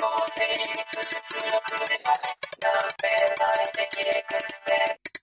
成立出力で断定されてきエクスペ